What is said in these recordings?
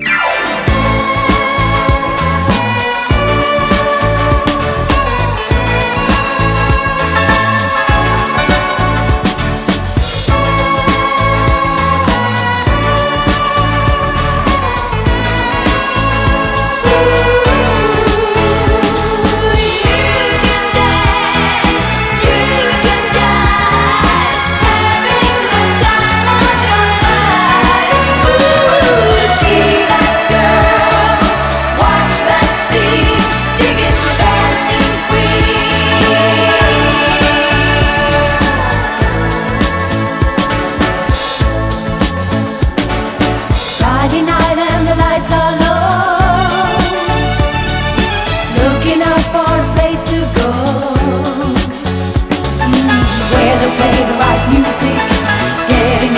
No!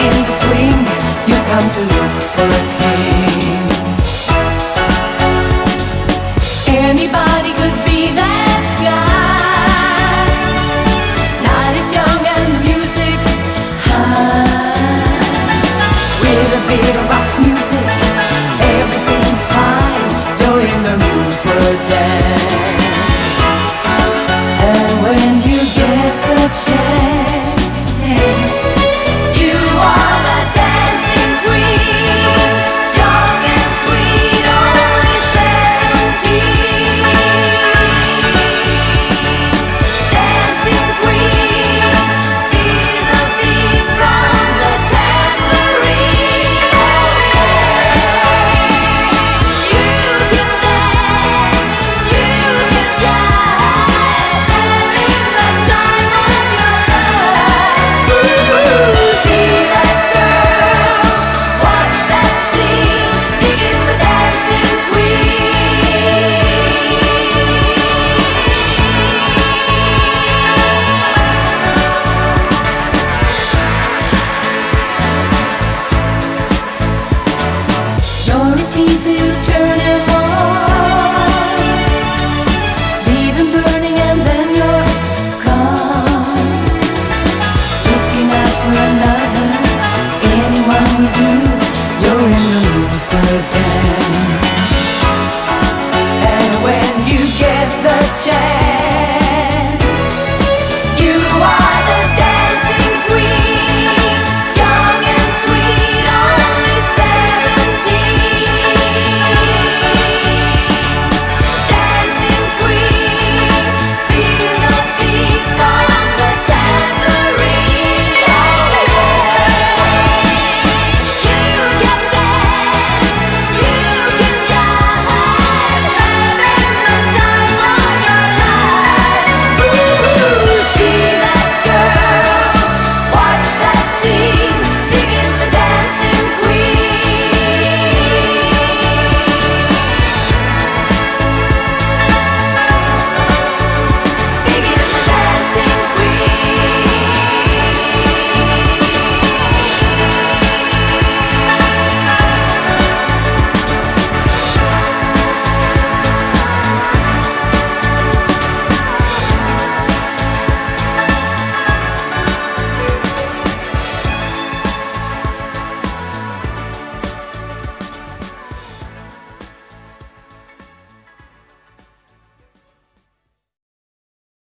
in the swing, you come to look for a